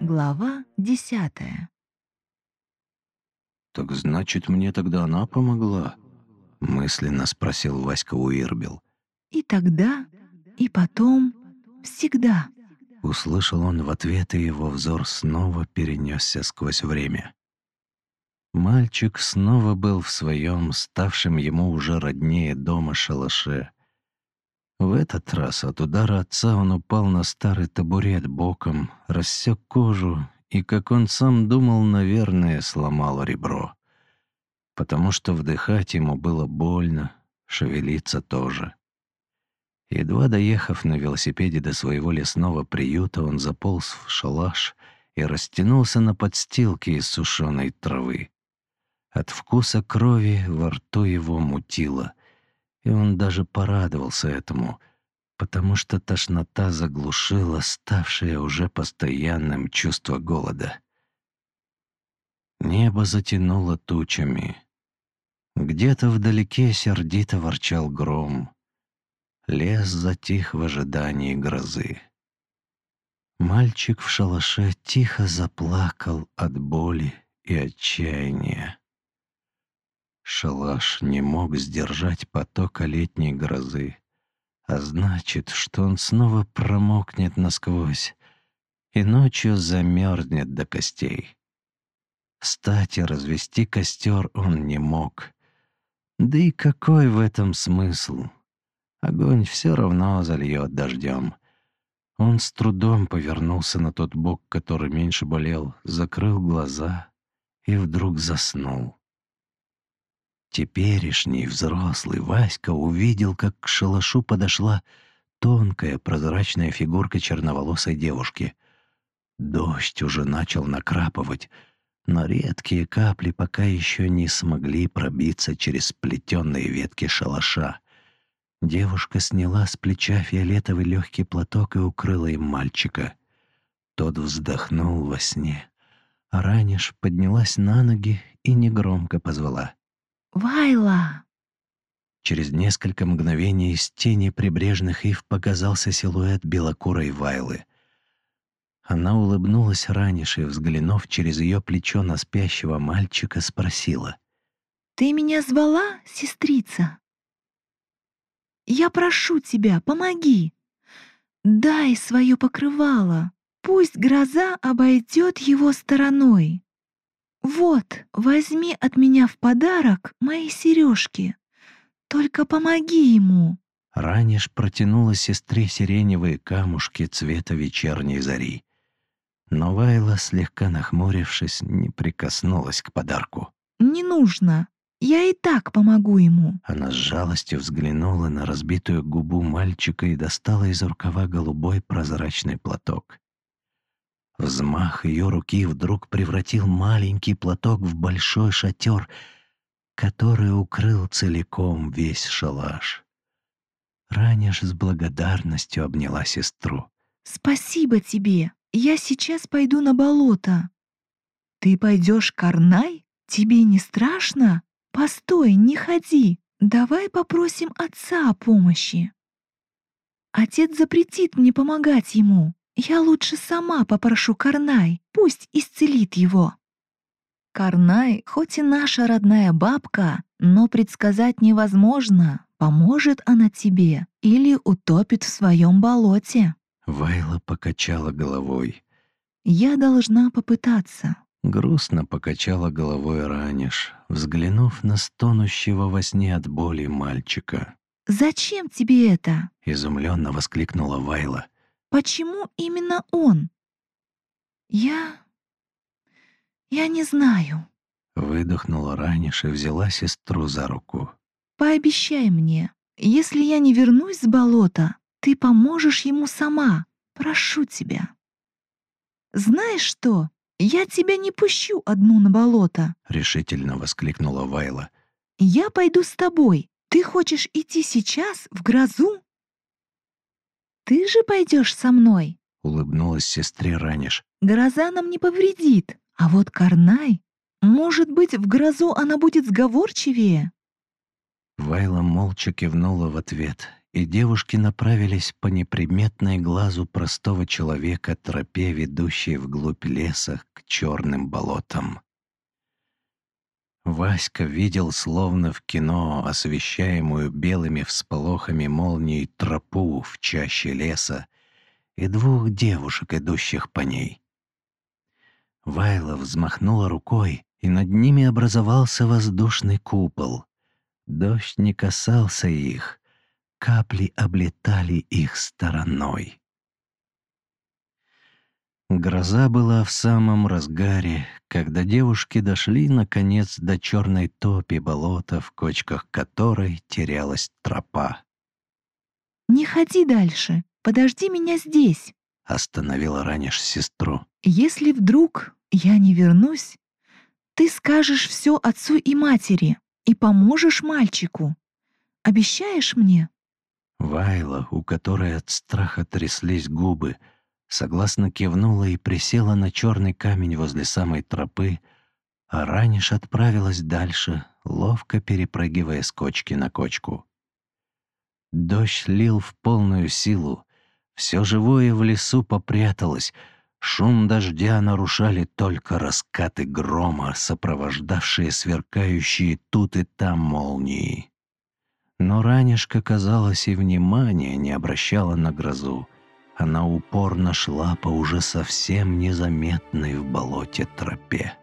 Глава десятая. «Так значит, мне тогда она помогла?» — мысленно спросил Васька Уирбел. И тогда, и потом, всегда. Услышал он в ответ, и его взор снова перенесся сквозь время. Мальчик снова был в своем, ставшем ему уже роднее дома шалаше. В этот раз от удара отца он упал на старый табурет боком, рассек кожу и, как он сам думал, наверное, сломал ребро. Потому что вдыхать ему было больно, шевелиться тоже. Едва доехав на велосипеде до своего лесного приюта, он заполз в шалаш и растянулся на подстилке из сушеной травы. От вкуса крови во рту его мутило, и он даже порадовался этому, потому что тошнота заглушила ставшее уже постоянным чувство голода. Небо затянуло тучами. Где-то вдалеке сердито ворчал гром. Лес затих в ожидании грозы. Мальчик в шалаше тихо заплакал от боли и отчаяния. Шалаш не мог сдержать потока летней грозы, а значит, что он снова промокнет насквозь и ночью замерзнет до костей. Встать и развести костер он не мог. Да и какой в этом смысл? Огонь все равно зальет дождем. Он с трудом повернулся на тот бок, который меньше болел, закрыл глаза и вдруг заснул. Теперешний взрослый Васька увидел, как к шалашу подошла тонкая прозрачная фигурка черноволосой девушки. Дождь уже начал накрапывать, но редкие капли пока еще не смогли пробиться через сплетенные ветки шалаша. Девушка сняла с плеча фиолетовый легкий платок и укрыла им мальчика. Тот вздохнул во сне. А Раниш поднялась на ноги и негромко позвала. «Вайла!» Через несколько мгновений из тени прибрежных ив показался силуэт белокурой Вайлы. Она улыбнулась Раниш и, взглянув через ее плечо на спящего мальчика, спросила. «Ты меня звала, сестрица?» Я прошу тебя, помоги. Дай свое покрывало. Пусть гроза обойдет его стороной. Вот, возьми от меня в подарок мои сережки. Только помоги ему. Раниш протянула сестре сиреневые камушки цвета вечерней зари. Но Вайла, слегка нахмурившись, не прикоснулась к подарку. «Не нужно. Я и так помогу ему». Она с жалостью взглянула на разбитую губу мальчика и достала из рукава голубой прозрачный платок. Взмах ее руки вдруг превратил маленький платок в большой шатер, который укрыл целиком весь шалаш. Раняш с благодарностью обняла сестру. «Спасибо тебе. Я сейчас пойду на болото». «Ты пойдешь к Арнай? Тебе не страшно?» «Постой, не ходи! Давай попросим отца о помощи!» «Отец запретит мне помогать ему. Я лучше сама попрошу Карнай, пусть исцелит его». Карнай, хоть и наша родная бабка, но предсказать невозможно, поможет она тебе или утопит в своем болоте. Вайла покачала головой. «Я должна попытаться. Грустно покачала головой Раниш, взглянув на стонущего во сне от боли мальчика. «Зачем тебе это?» — изумленно воскликнула Вайла. «Почему именно он?» «Я... я не знаю», — выдохнула Раниш и взяла сестру за руку. «Пообещай мне, если я не вернусь с болота, ты поможешь ему сама. Прошу тебя». «Знаешь что?» «Я тебя не пущу одну на болото!» — решительно воскликнула Вайла. «Я пойду с тобой. Ты хочешь идти сейчас, в грозу?» «Ты же пойдешь со мной!» — улыбнулась сестре Раниш. «Гроза нам не повредит, а вот Карнай... Может быть, в грозу она будет сговорчивее?» Вайла молча кивнула в ответ и девушки направились по неприметной глазу простого человека тропе, ведущей вглубь леса к черным болотам. Васька видел, словно в кино, освещаемую белыми всполохами молний тропу в чаще леса и двух девушек, идущих по ней. Вайла взмахнула рукой, и над ними образовался воздушный купол. Дождь не касался их, капли облетали их стороной. Гроза была в самом разгаре, когда девушки дошли, наконец, до черной топи болота, в кочках которой терялась тропа. «Не ходи дальше, подожди меня здесь», — остановила ранешь сестру. «Если вдруг я не вернусь, ты скажешь все отцу и матери и поможешь мальчику. Обещаешь мне?» Вайла, у которой от страха тряслись губы, — согласно кивнула и присела на черный камень возле самой тропы, а Раниш отправилась дальше, ловко перепрыгивая с кочки на кочку. Дождь лил в полную силу, все живое в лесу попряталось, шум дождя нарушали только раскаты грома, сопровождавшие сверкающие тут и там молнии. Но Ранишка, казалось, и внимания не обращала на грозу, она упорно шла по уже совсем незаметной в болоте тропе.